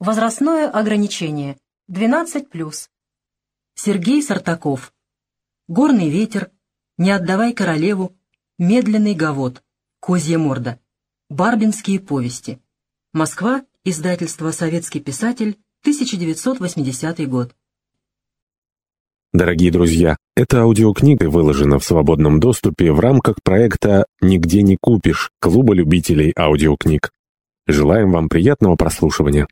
Возрастное ограничение 12+. Сергей Сартаков. Горный ветер. Не отдавай королеву. Медленный гавод, Козья морда. Барбинские повести. Москва. Издательство «Советский писатель», 1980 год. Дорогие друзья, эта аудиокнига выложена в свободном доступе в рамках проекта «Нигде не купишь» Клуба любителей аудиокниг. Желаем вам приятного прослушивания.